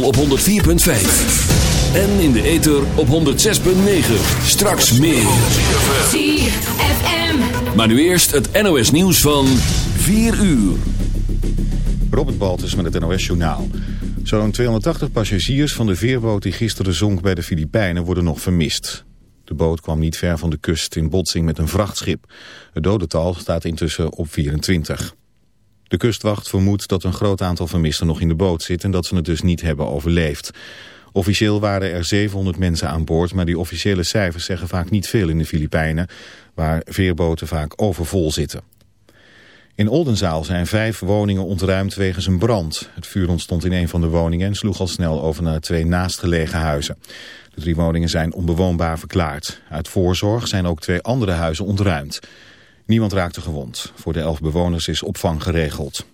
kabel op 104.5. En in de ether op 106.9. Straks meer. ZFM. Maar nu eerst het NOS nieuws van 4 uur. Robert Baltus met het NOS Journaal. Zo'n 280 passagiers van de veerboot die gisteren zonk bij de Filipijnen worden nog vermist. De boot kwam niet ver van de kust in botsing met een vrachtschip. Het dodental staat intussen op 24. De kustwacht vermoedt dat een groot aantal vermisten nog in de boot zit... en dat ze het dus niet hebben overleefd. Officieel waren er 700 mensen aan boord... maar die officiële cijfers zeggen vaak niet veel in de Filipijnen... waar veerboten vaak overvol zitten. In Oldenzaal zijn vijf woningen ontruimd wegens een brand. Het vuur ontstond in een van de woningen en sloeg al snel over naar twee naastgelegen huizen. De drie woningen zijn onbewoonbaar verklaard. Uit voorzorg zijn ook twee andere huizen ontruimd. Niemand raakte gewond. Voor de elf bewoners is opvang geregeld.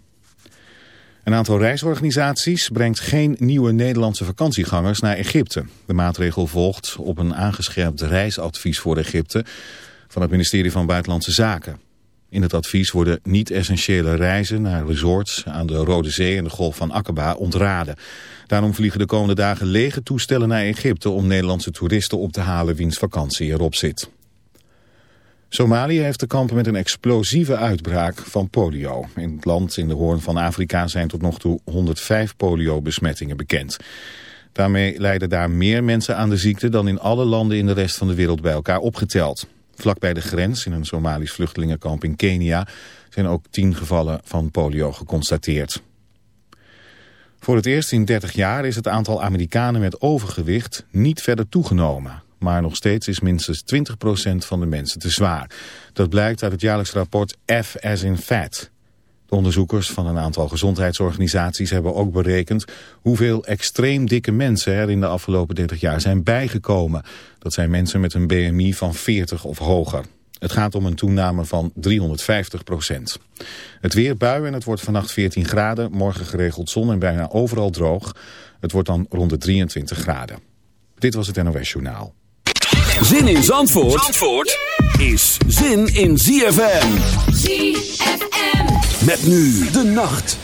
Een aantal reisorganisaties brengt geen nieuwe Nederlandse vakantiegangers naar Egypte. De maatregel volgt op een aangescherpt reisadvies voor Egypte van het ministerie van Buitenlandse Zaken. In het advies worden niet-essentiële reizen naar resorts aan de Rode Zee en de Golf van Aqaba ontraden. Daarom vliegen de komende dagen lege toestellen naar Egypte om Nederlandse toeristen op te halen wiens vakantie erop zit. Somalië heeft te kampen met een explosieve uitbraak van polio. In het land in de hoorn van Afrika zijn tot nog toe 105 polio-besmettingen bekend. Daarmee leiden daar meer mensen aan de ziekte dan in alle landen in de rest van de wereld bij elkaar opgeteld. Vlak bij de grens, in een Somalisch vluchtelingenkamp in Kenia, zijn ook tien gevallen van polio geconstateerd. Voor het eerst in 30 jaar is het aantal Amerikanen met overgewicht niet verder toegenomen. Maar nog steeds is minstens 20% van de mensen te zwaar. Dat blijkt uit het jaarlijks rapport F as in Fat. De onderzoekers van een aantal gezondheidsorganisaties hebben ook berekend hoeveel extreem dikke mensen er in de afgelopen 30 jaar zijn bijgekomen. Dat zijn mensen met een BMI van 40 of hoger. Het gaat om een toename van 350 procent. Het weer bui en het wordt vannacht 14 graden, morgen geregeld zon en bijna overal droog. Het wordt dan rond de 23 graden. Dit was het NOS Journaal. Zin in Zandvoort, Zandvoort is zin in ZFM. ZFM. Met nu de nacht.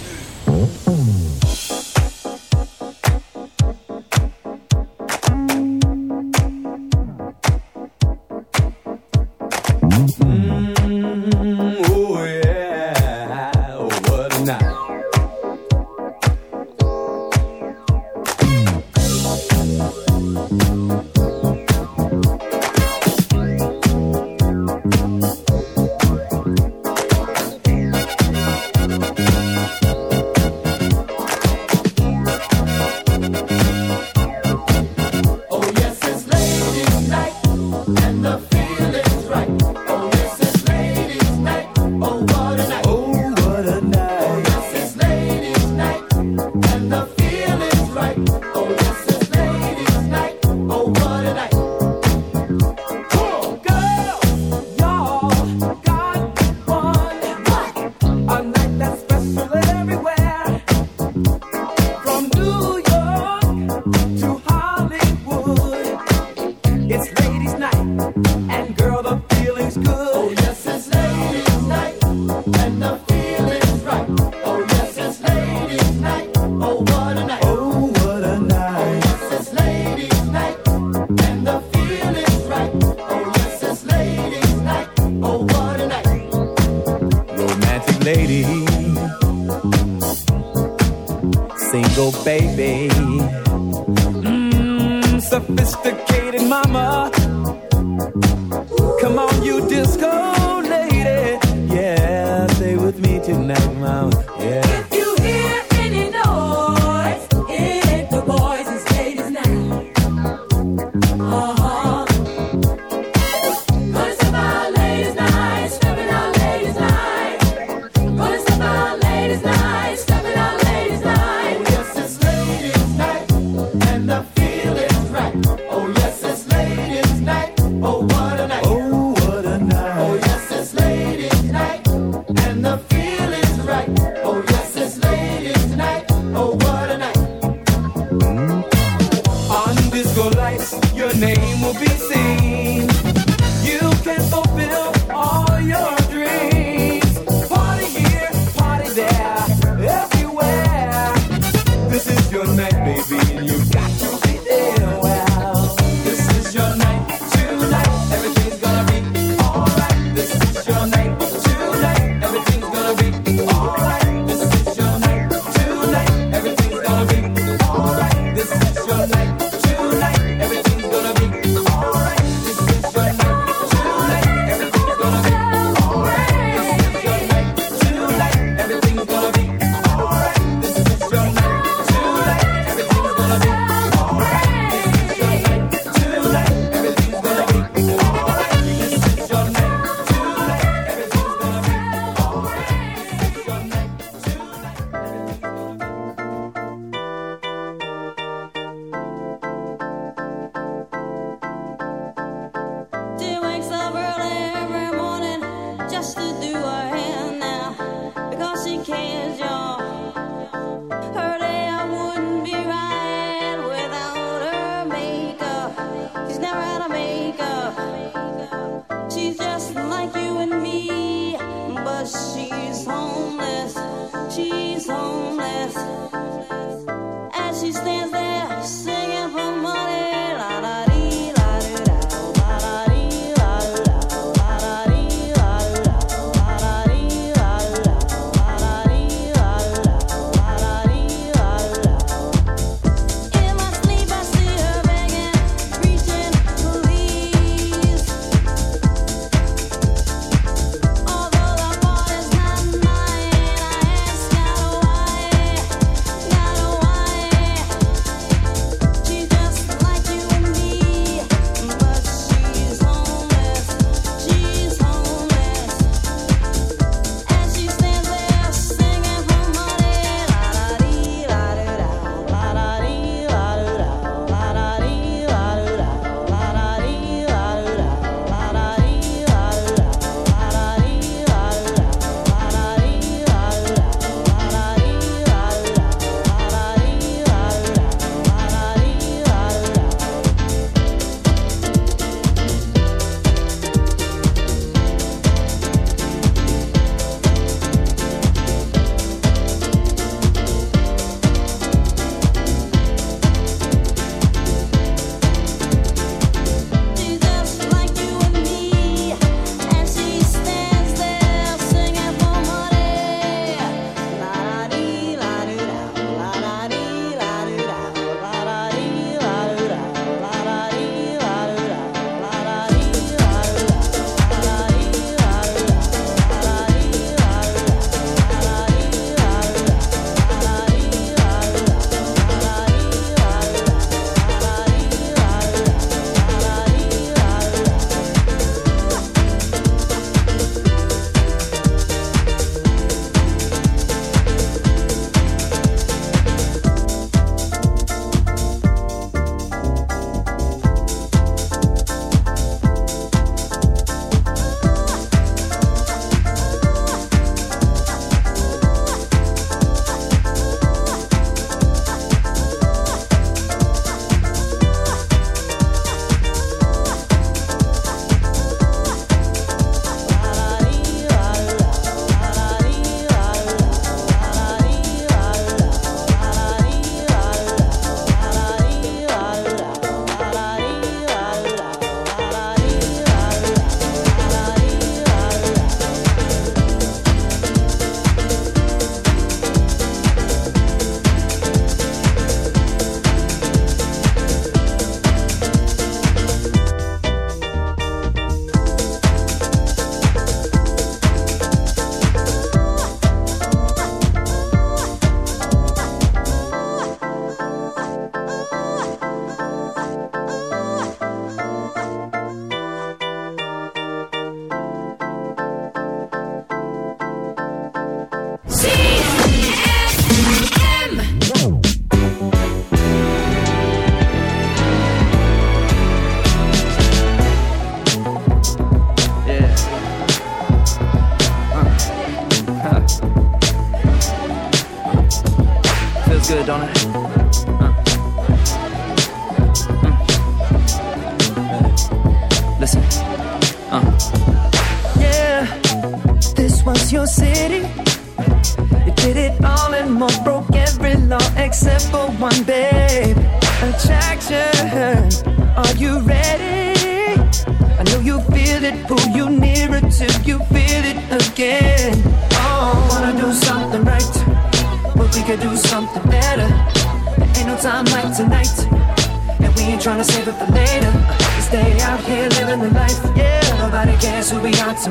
Oh baby. your name will be seen.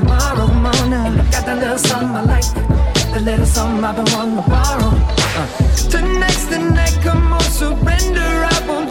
tomorrow morning. Got that little something I like, the little something I've been wanting to borrow. Uh. Tonight's the night, come on, surrender. I won't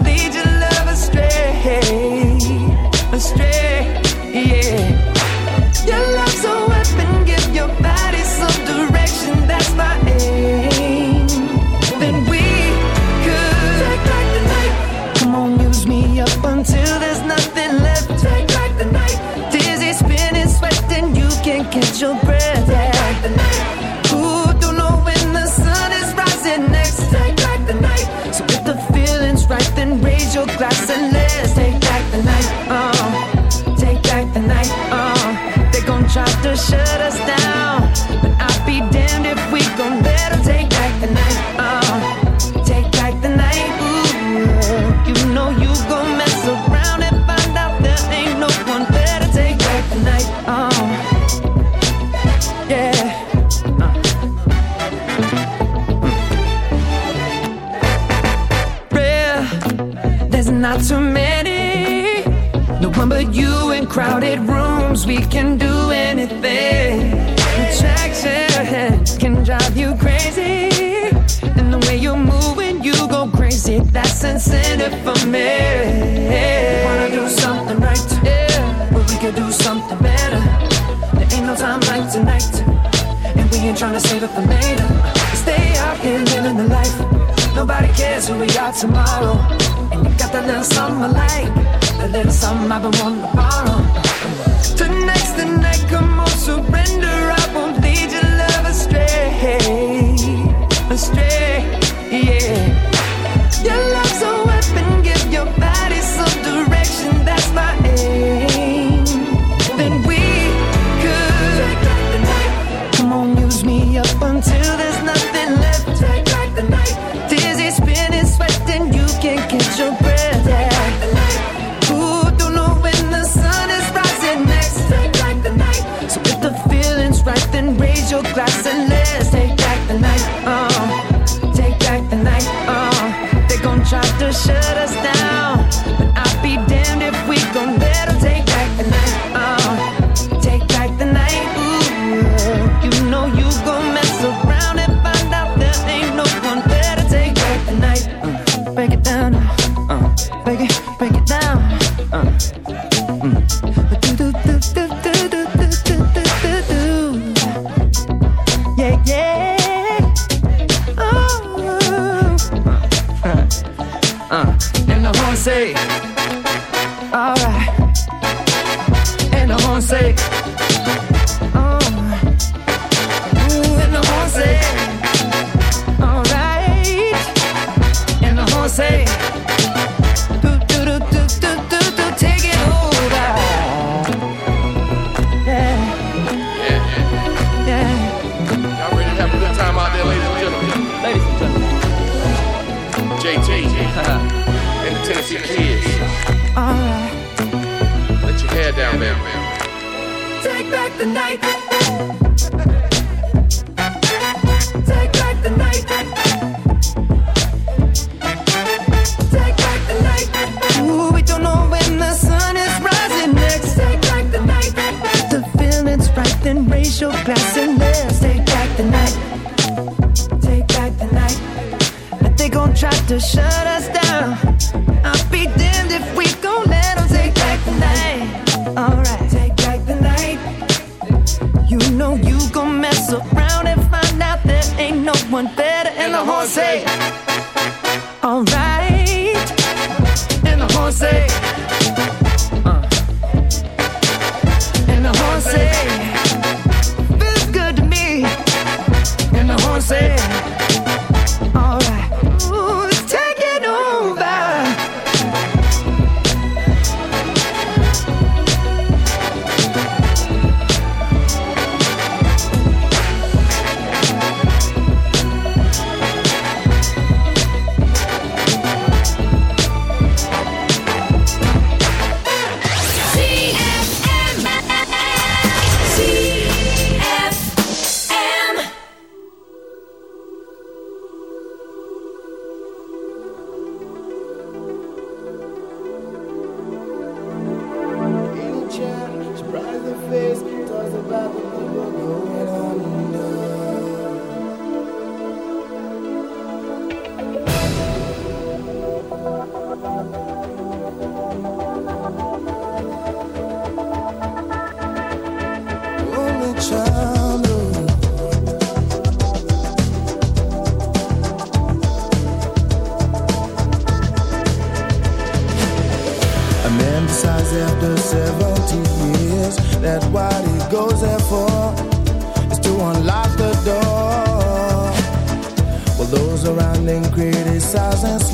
your glass and crowded rooms, we can do anything. Attraction can drive you crazy. And the way you move when you go crazy, that's incentive for me. Yeah. Wanna do something right, yeah. but we can do something better. There ain't no time like tonight, and we ain't trying to save it for later. Stay out here living the life. Nobody cares who we are tomorrow, and you got that little something light. like. A little something I've been wanting to borrow. Tonight's the night, come on, surrender. and raise your glass and let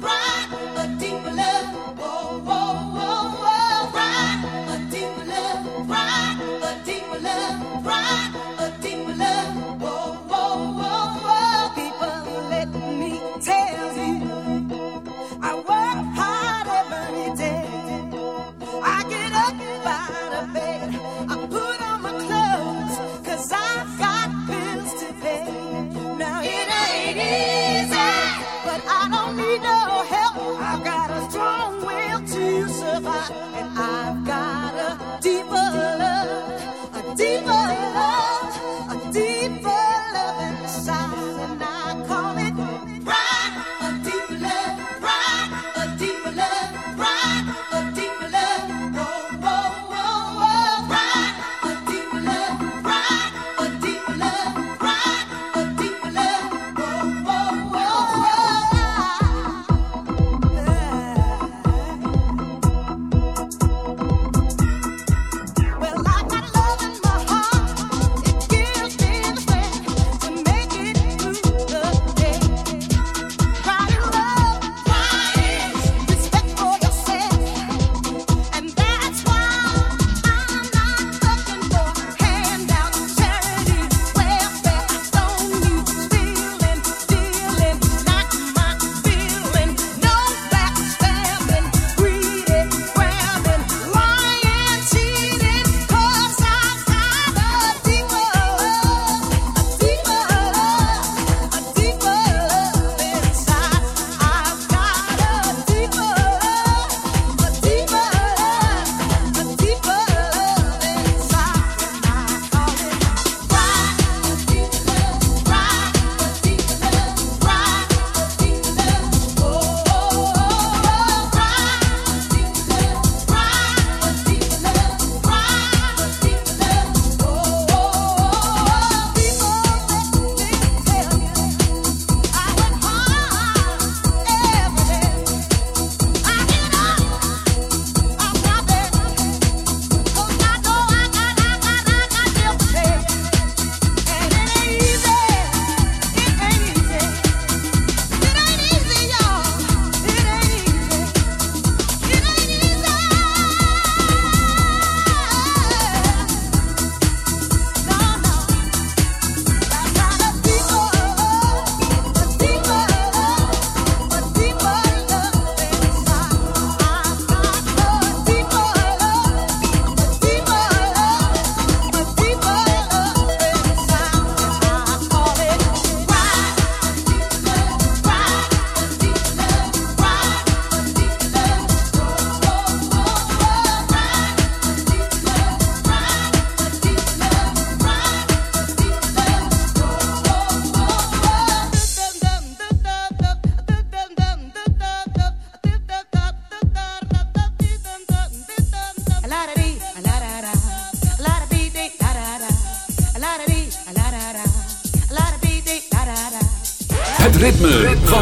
bright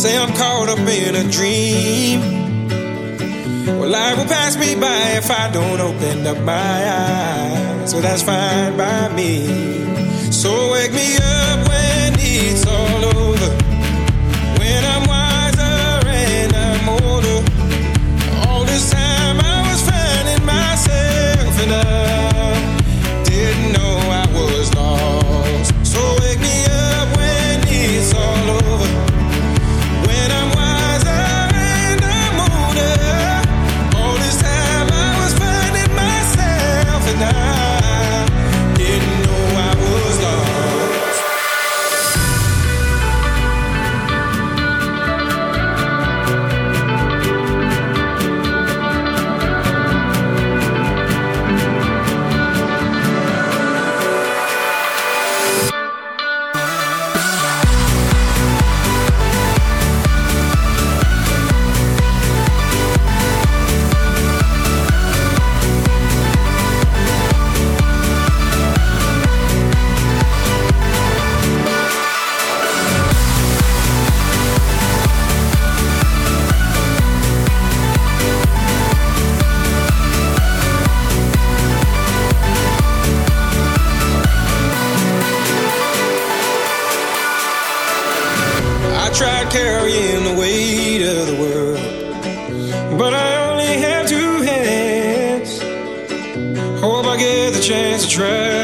say I'm caught up in a dream. Well, life will pass me by if I don't open up my eyes. So that's fine by me. So wake me up when it's all over.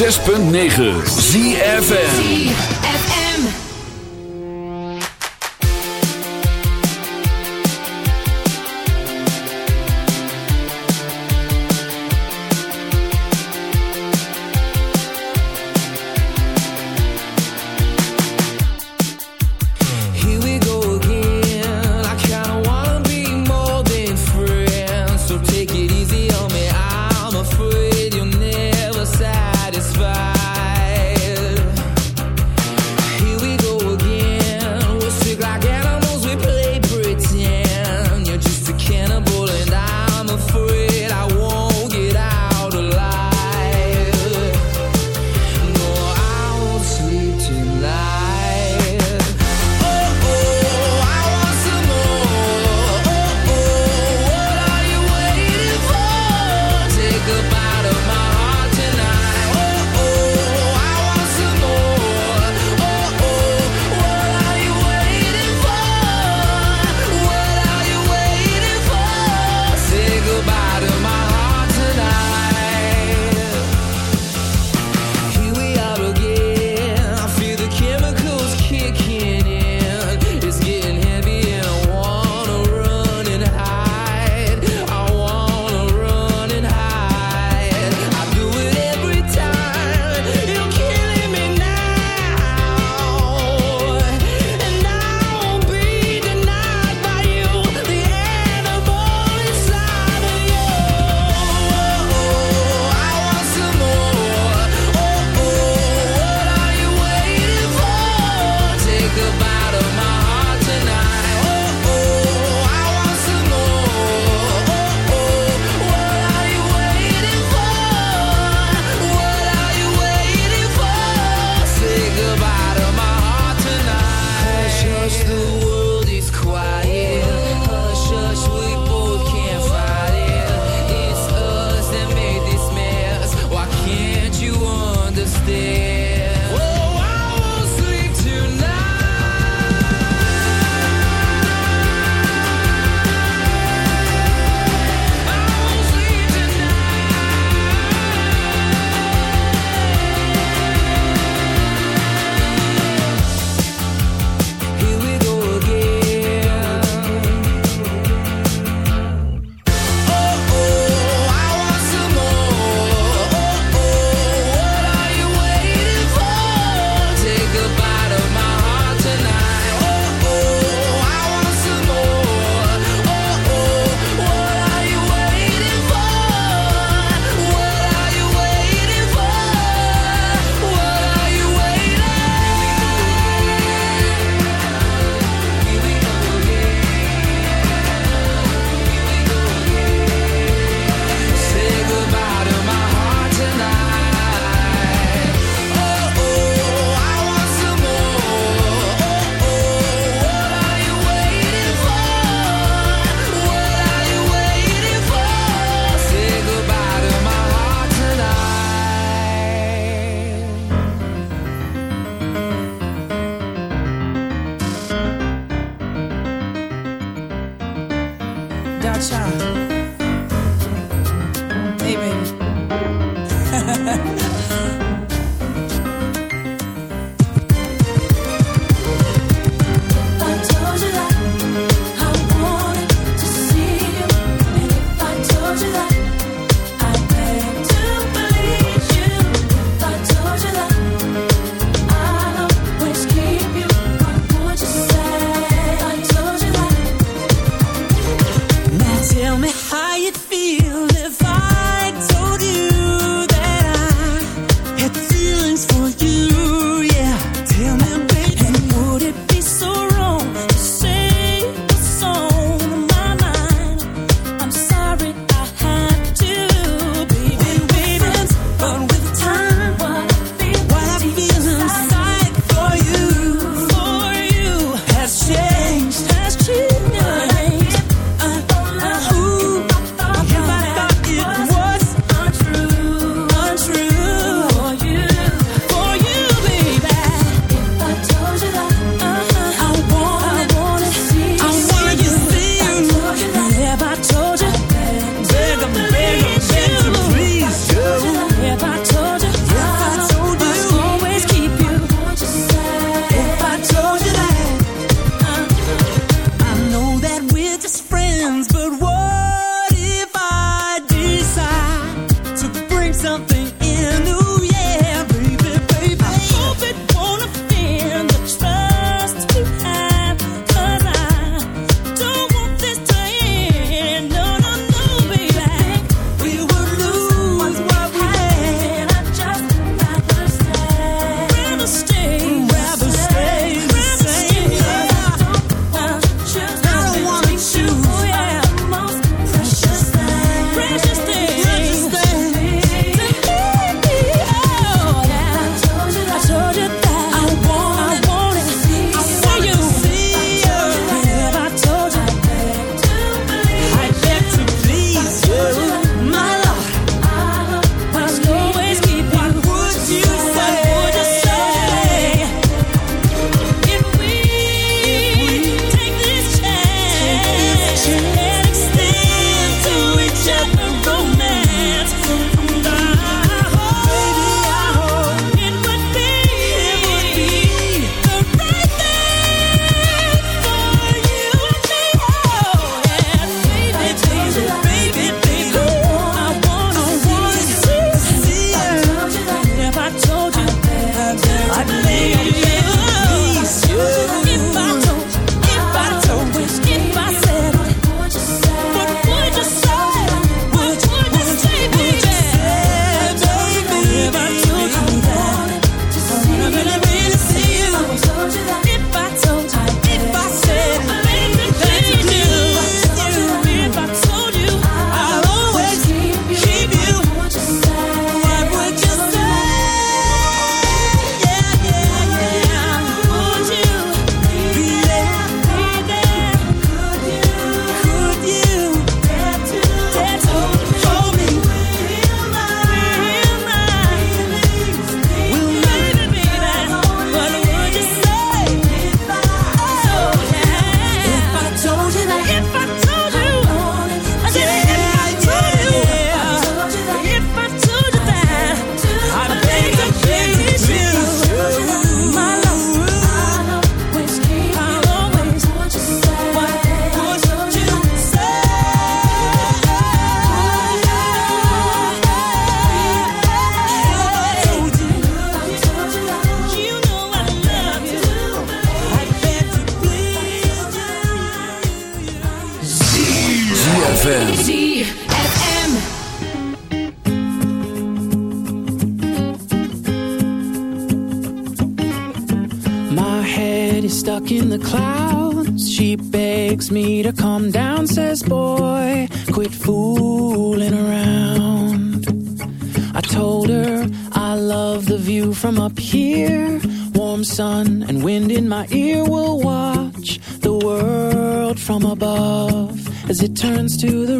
6.9 to the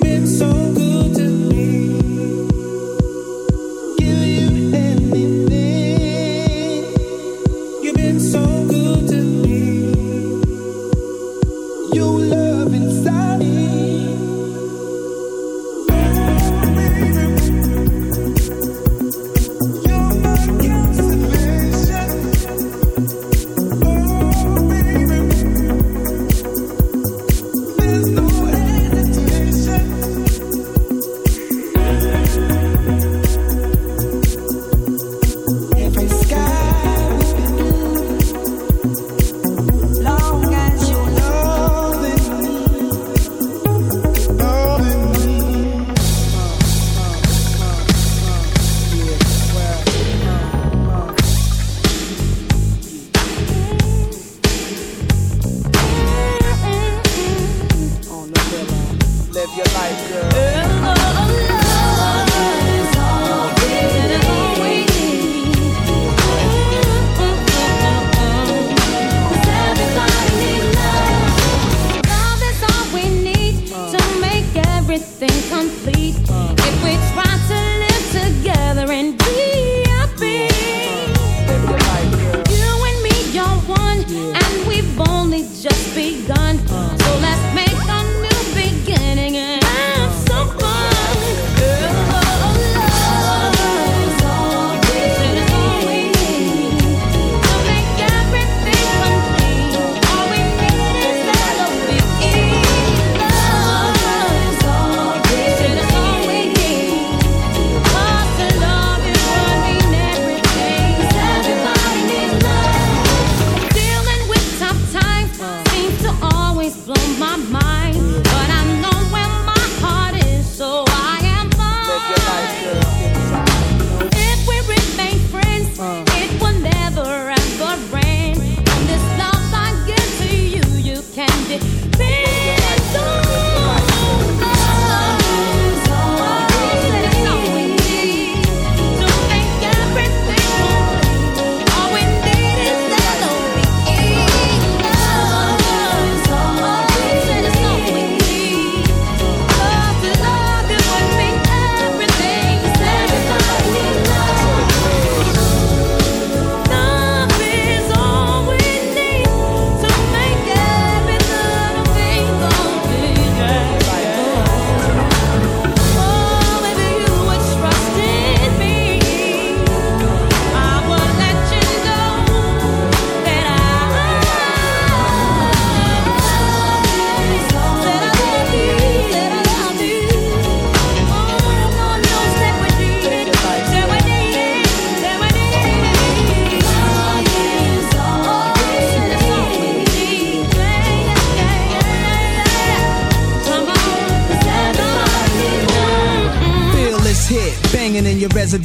been so